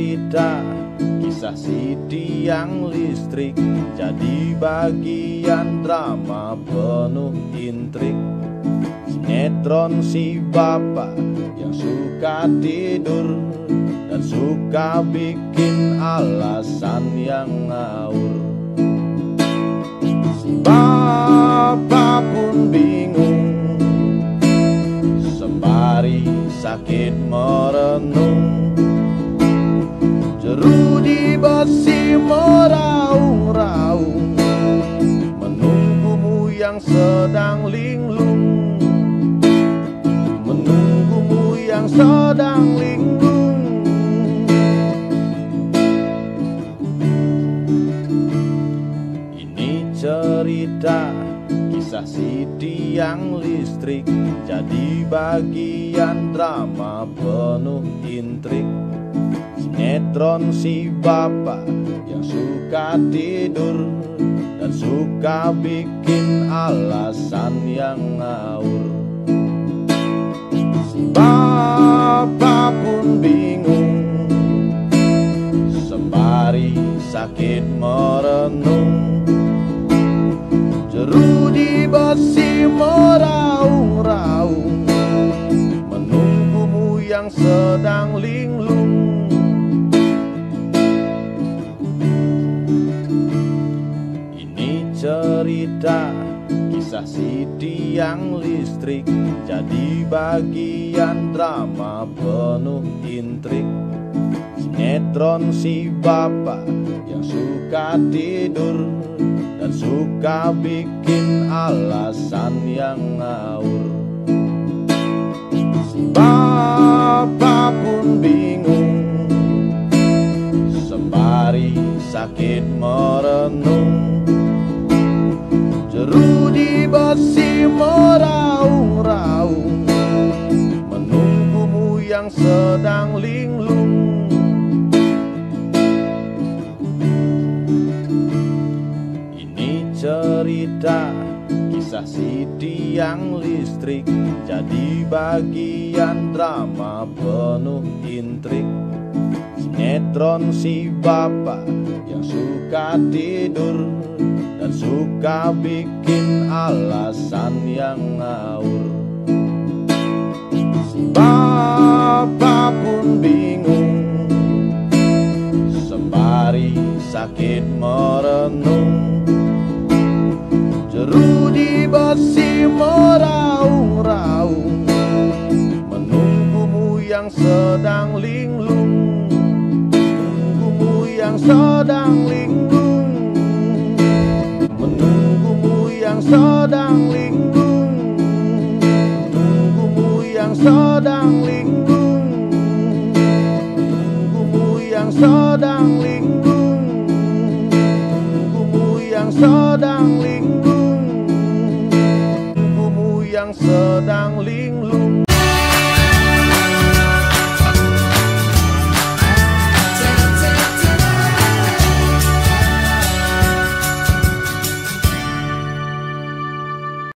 cerita Kisah si tiang listrik Jadi bagian drama penuh intrik. Sinetron si bapak yang suka tidur Dan suka bikin alasan yang ngawur. Si bapak pun bingung Sembari sakit merenung meraung-raung Menunggumu yang sedang linglung. Menunggumu yang sedang linglung. Ini cerita kisah si tiang listrik Jadi bagian drama penuh intrik Sinetron si bapak yang suka tidur Dan suka bikin alasan yang ngawur. Si bapak pun bingung Sembari sakit merenung. Jeru di besi meraung-raung Menunggumu yang sedang linglung cerita kisah si tiang listrik Jadi bagian drama penuh intrik. Sinetron si bapak yang suka tidur Dan suka bikin alasan yang ngawur. Si bapak pun bingung Sembari sakit merenung Jeru di besi meraung-raung Menunggumu yang sedang linglung. Ini cerita kisah si tiang listrik Jadi bagian drama penuh intrik. Sinetron si bapak yang suka tidur Suka bikin alasan yang ngawur. Si bapak pun bingung. Sembari sakit merenung. Jeru di besi meraung-raung. Menunggumu yang sedang linglung. Menunggumu yang sedang linglung sedang linglung Menunggumu yang sedang linglung Menunggumu yang sedang linglung Menunggumu yang sedang linglung